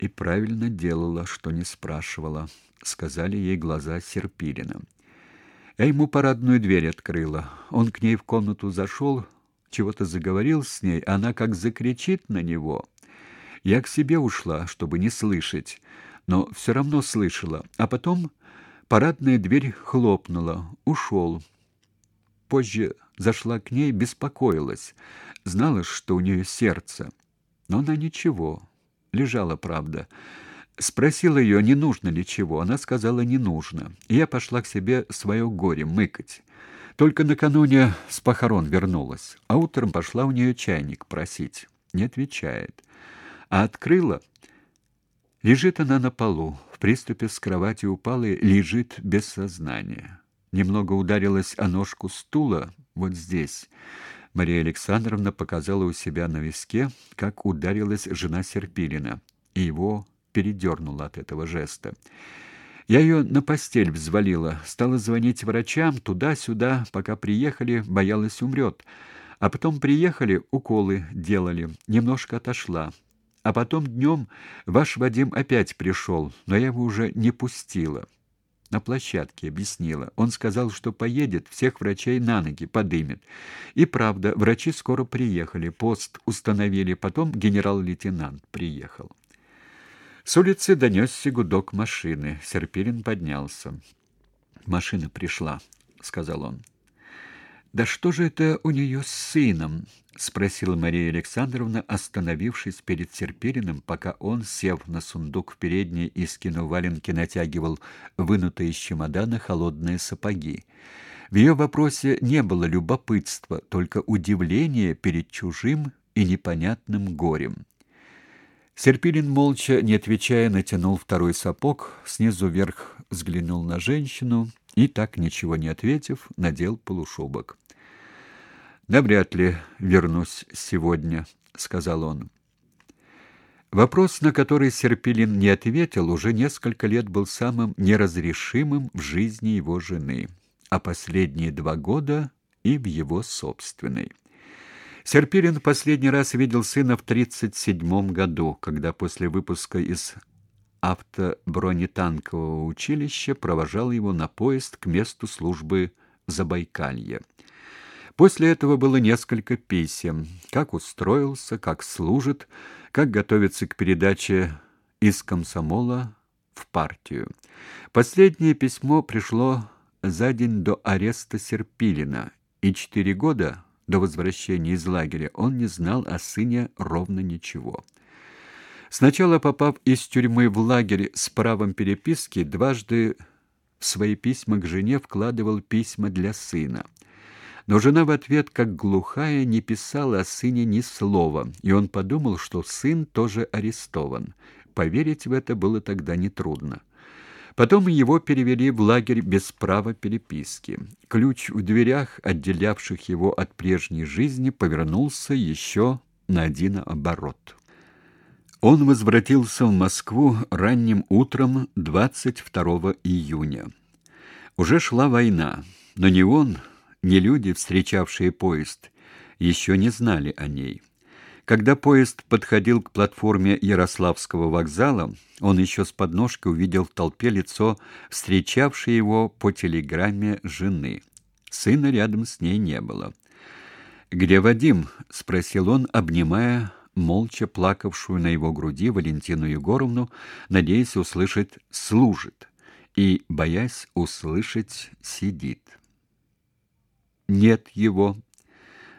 И правильно делала, что не спрашивала, сказали ей глаза Серпилина. Я ему парадную дверь открыла. Он к ней в комнату зашел, чего-то заговорил с ней, она как закричит на него. Я к себе ушла, чтобы не слышать, но все равно слышала. А потом парадная дверь хлопнула. Ушел. Позже зашла к ней, беспокоилась. Знала, что у нее сердце. Но она ничего. Лежала, правда. Спросила ее, не нужно ли чего. Она сказала, не нужно. И я пошла к себе свое горе мыкать. Только накануне с похорон вернулась, а утром пошла у нее чайник просить. Не отвечает. А открыла. Лежит она на полу, в приступе с кровати упала и лежит без сознания. Немного ударилась о ножку стула, вот здесь. Мария Александровна показала у себя на виске, как ударилась жена Серпилина, и его передернуло от этого жеста. Я ее на постель взвалила, стала звонить врачам туда-сюда, пока приехали, боялась умрет. А потом приехали, уколы делали, немножко отошла. А потом днем ваш Вадим опять пришел, но я его уже не пустила. На площадке объяснила. Он сказал, что поедет, всех врачей на ноги подымет. И правда, врачи скоро приехали, пост установили, потом генерал-лейтенант приехал. С улицы донесся гудок машины. Серпилин поднялся. «Машина пришла», — сказал он. «Да что же это у нее с сыном?» — спросила Мария Александровна, остановившись перед Серпилиным, пока он, сев на сундук в передней и скинув валенки, натягивал вынутые из чемодана холодные сапоги. В ее вопросе не было любопытства, только удивление перед чужим и непонятным горем. Серпилин молча, не отвечая, натянул второй сапог, снизу вверх взглянул на женщину и, так ничего не ответив, надел полушубок. «Да вряд ли вернусь сегодня», — сказал он. Вопрос, на который Серпилин не ответил, уже несколько лет был самым неразрешимым в жизни его жены, а последние два года и в его собственной. Серпилин последний раз видел сына в 37 году, когда после выпуска из автобронетанкового училища провожал его на поезд к месту службы Забайкалье. После этого было несколько писем, как устроился, как служит, как готовится к передаче из комсомола в партию. Последнее письмо пришло за день до ареста Серпилина, и четыре года до возвращения из лагеря он не знал о сыне ровно ничего. Сначала попав из тюрьмы в лагерь с правом переписки, дважды в свои письма к жене вкладывал письма для сына. Но жена в ответ, как глухая, не писала о сыне ни слова, и он подумал, что сын тоже арестован. Поверить в это было тогда нетрудно. Потом его перевели в лагерь без права переписки. Ключ в дверях, отделявших его от прежней жизни, повернулся еще на один оборот. Он возвратился в Москву ранним утром 22 июня. Уже шла война, но ни он, ни люди, встречавшие поезд, еще не знали о ней. Когда поезд подходил к платформе Ярославского вокзала, он еще с подножкой увидел в толпе лицо встречавшей его по телеграмме жены. Сына рядом с ней не было. «Где Вадим?» — спросил он, обнимая молча плакавшую на его груди Валентину Егоровну, надеясь услышать «служит» и, боясь услышать «сидит». «Нет его»,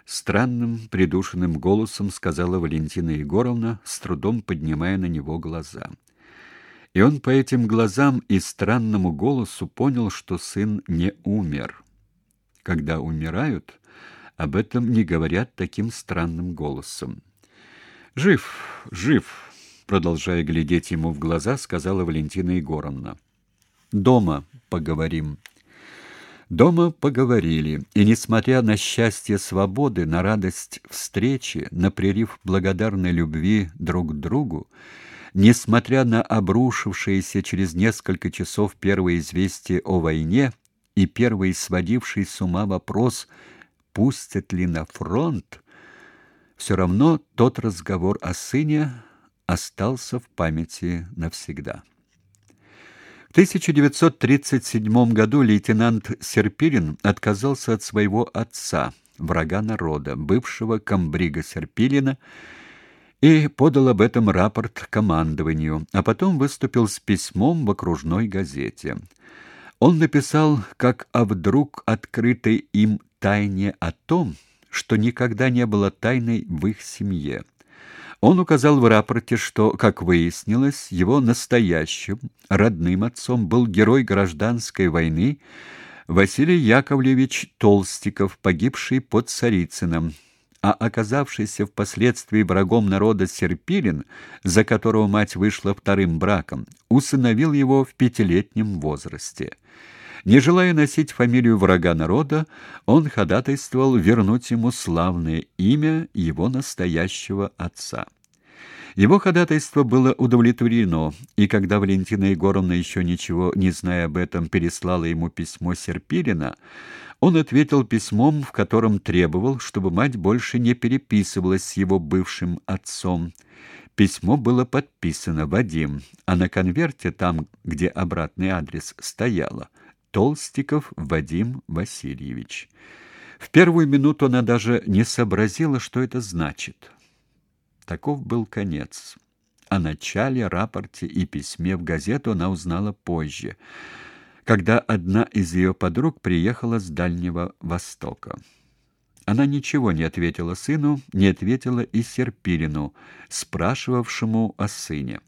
странным придушенным голосом сказала Валентина Егоровна, с трудом поднимая на него глаза. И он по этим глазам и странному голосу понял, что сын не умер. Когда умирают, об этом не говорят таким странным голосом. Жив, жив, продолжая глядеть ему в глаза, сказала Валентина Егоровна. Дома поговорим. Дома поговорили, и, несмотря на счастье свободы, на радость встречи, на прилив благодарной любви друг к другу, несмотря на обрушившиеся через несколько часов первые известия о войне и первый сводивший с ума вопрос, пустят ли на фронт, все равно тот разговор о сыне остался в памяти навсегда. В 1937 году лейтенант Серпилин отказался от своего отца, врага народа, бывшего комбрига Серпилина, и подал об этом рапорт командованию, а потом выступил с письмом в окружной газете. Он написал, как о вдруг открытой им тайне о том, что никогда не было тайной в их семье. Он указал в рапорте, что, как выяснилось, его настоящим родным отцом был герой гражданской войны Василий Яковлевич Толстиков, погибший под Царицыном, а оказавшийся впоследствии врагом народа Серпилин, за которого мать вышла вторым браком, усыновил его в пятилетнем возрасте. Не желая носить фамилию врага народа, он ходатайствовал вернуть ему славное имя его настоящего отца. Его ходатайство было удовлетворено, и когда Валентина Егоровна, еще ничего не зная об этом, переслала ему письмо Серпилина, он ответил письмом, в котором требовал, чтобы мать больше не переписывалась с его бывшим отцом. Письмо было подписано Вадим, а на конверте там, где обратный адрес, стояло Толстиков Вадим Васильевич. В первую минуту она даже не сообразила, что это значит. Таков был конец. О начале, рапорте и письме в газету она узнала позже, когда одна из ее подруг приехала с Дальнего Востока. Она ничего не ответила сыну, не ответила и Серпилину, спрашивавшему о сыне.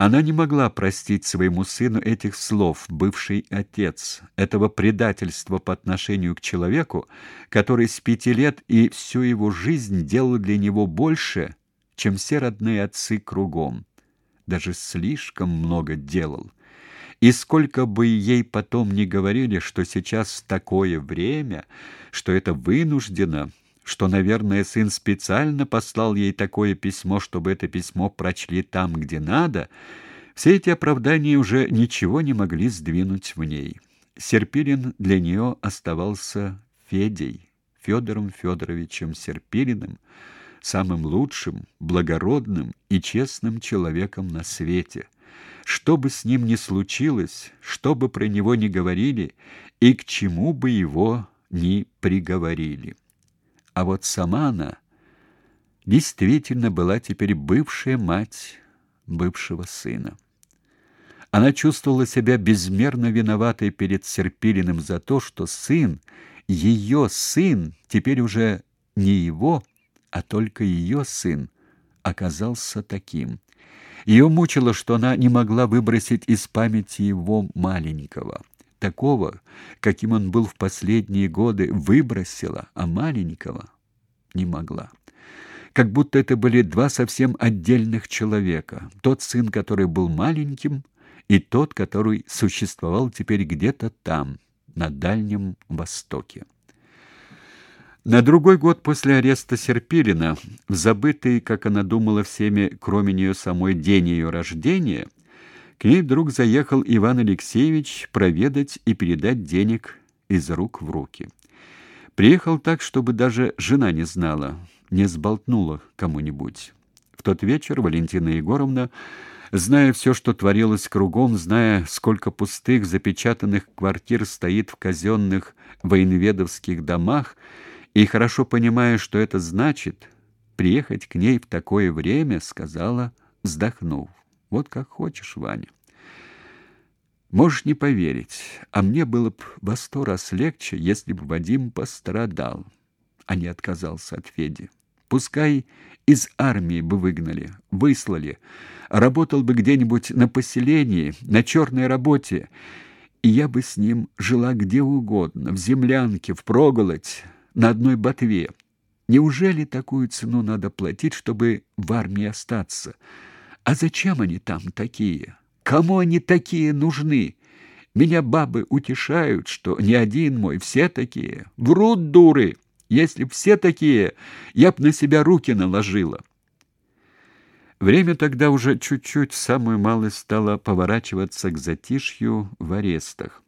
Она не могла простить своему сыну этих слов, бывший отец, этого предательства по отношению к человеку, который с пяти лет и всю его жизнь делал для него больше, чем все родные отцы кругом. Даже слишком много делал. И сколько бы ей потом ни говорили, что сейчас такое время, что это вынуждено, что, наверное, сын специально послал ей такое письмо, чтобы это письмо прочли там, где надо, все эти оправдания уже ничего не могли сдвинуть в ней. Серпилин для нее оставался Федей, Федором Федоровичем Серпилиным, самым лучшим, благородным и честным человеком на свете. Что бы с ним ни случилось, что бы про него ни говорили и к чему бы его ни приговорили. А вот сама она действительно была теперь бывшая мать бывшего сына. Она чувствовала себя безмерно виноватой перед Серпилиным за то, что сын, ее сын, теперь уже не его, а только ее сын, оказался таким. Ее мучило, что она не могла выбросить из памяти его маленького такого, каким он был в последние годы, выбросила, а маленького не могла. Как будто это были два совсем отдельных человека. Тот сын, который был маленьким, и тот, который существовал теперь где-то там, на Дальнем Востоке. На другой год после ареста Серпилина, в забытый, как она думала всеми, кроме нее самой, день ее рождения, к ней вдруг заехал Иван Алексеевич проведать и передать денег из рук в руки. Приехал так, чтобы даже жена не знала, не сболтнула кому-нибудь. В тот вечер Валентина Егоровна, зная все, что творилось кругом, зная, сколько пустых запечатанных квартир стоит в казенных военведовских домах, и хорошо понимая, что это значит, приехать к ней в такое время, сказала, вздохнув: вот как хочешь, Ваня. Можешь не поверить, а мне было бы во сто раз легче, если бы Вадим пострадал, а не отказался от Феди. Пускай из армии бы выгнали, выслали, работал бы где-нибудь на поселении, на черной работе, и я бы с ним жила где угодно, в землянке, в проголодь, на одной ботве. Неужели такую цену надо платить, чтобы в армии остаться? А зачем они там такие? Кому они такие нужны? Меня бабы утешают, что не один мой, все такие. Врут дуры. Если б все такие, я б на себя руки наложила. Время тогда уже чуть-чуть, самую малость, стало поворачиваться к затишью в арестах.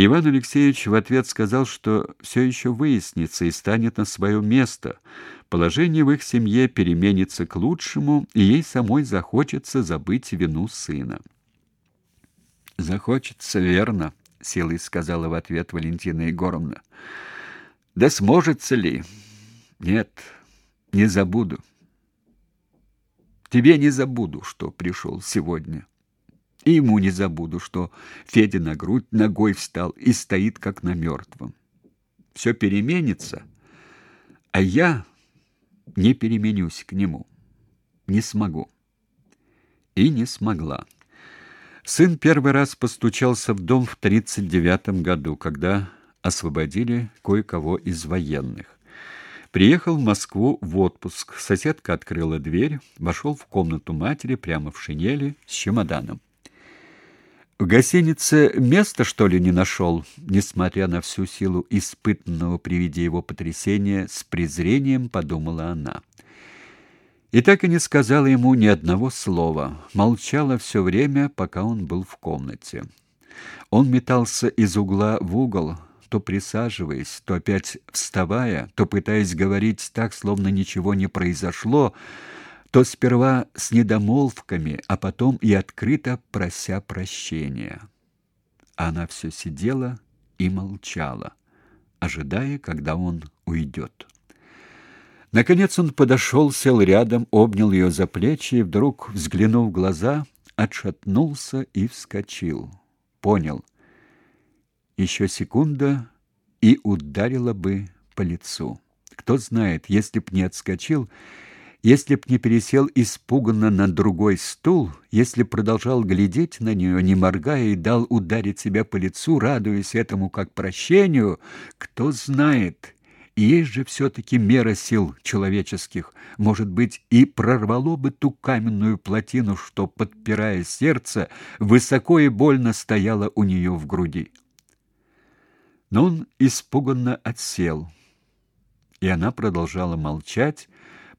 Иван Алексеевич в ответ сказал, что все еще выяснится и станет на свое место. Положение в их семье переменится к лучшему, и ей самой захочется забыть вину сына. Захочется, верно, силой сказала в ответ Валентина Егоровна. Да сможется ли? Нет, не забуду. Тебе не забуду, что пришел сегодня. И ему не забуду, что Федя на грудь ногой встал и стоит как на мертвом. Все переменится, а я не переменюсь к нему. Не смогу. И не смогла. Сын первый раз постучался в дом в тридцать девятом году, когда освободили кое-кого из военных. Приехал в Москву в отпуск. Соседка открыла дверь, вошел в комнату матери прямо в шинели с чемоданом. В гостинице места, что ли, не нашел?» Несмотря на всю силу испытанного при виде его потрясения, с презрением подумала она. И так и не сказала ему ни одного слова, молчала все время, пока он был в комнате. Он метался из угла в угол, то присаживаясь, то опять вставая, то пытаясь говорить так, словно ничего не произошло, то сперва с недомолвками, а потом и открыто прося прощения. Она все сидела и молчала, ожидая, когда он уйдет. Наконец он подошел, сел рядом, обнял ее за плечи и вдруг, взглянув в глаза, отшатнулся и вскочил. Понял. Еще секунда и ударила бы по лицу. Кто знает, если б не отскочил, если б не пересел испуганно на другой стул, если продолжал глядеть на нее, не моргая, и дал ударить себя по лицу, радуясь этому как прощению, кто знает, есть же все-таки мера сил человеческих. Может быть, и прорвало бы ту каменную плотину, что, подпирая сердце, высоко и больно стояла у нее в груди. Но он испуганно отсел, и она продолжала молчать,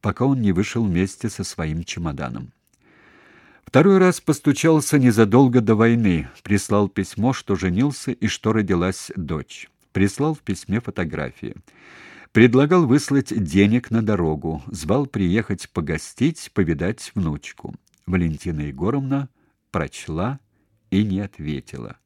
пока он не вышел вместе со своим чемоданом. Второй раз постучался незадолго до войны, прислал письмо, что женился и что родилась дочь. Прислал в письме фотографии. Предлагал выслать денег на дорогу, звал приехать погостить, повидать внучку. Валентина Егоровна прочла и не ответила.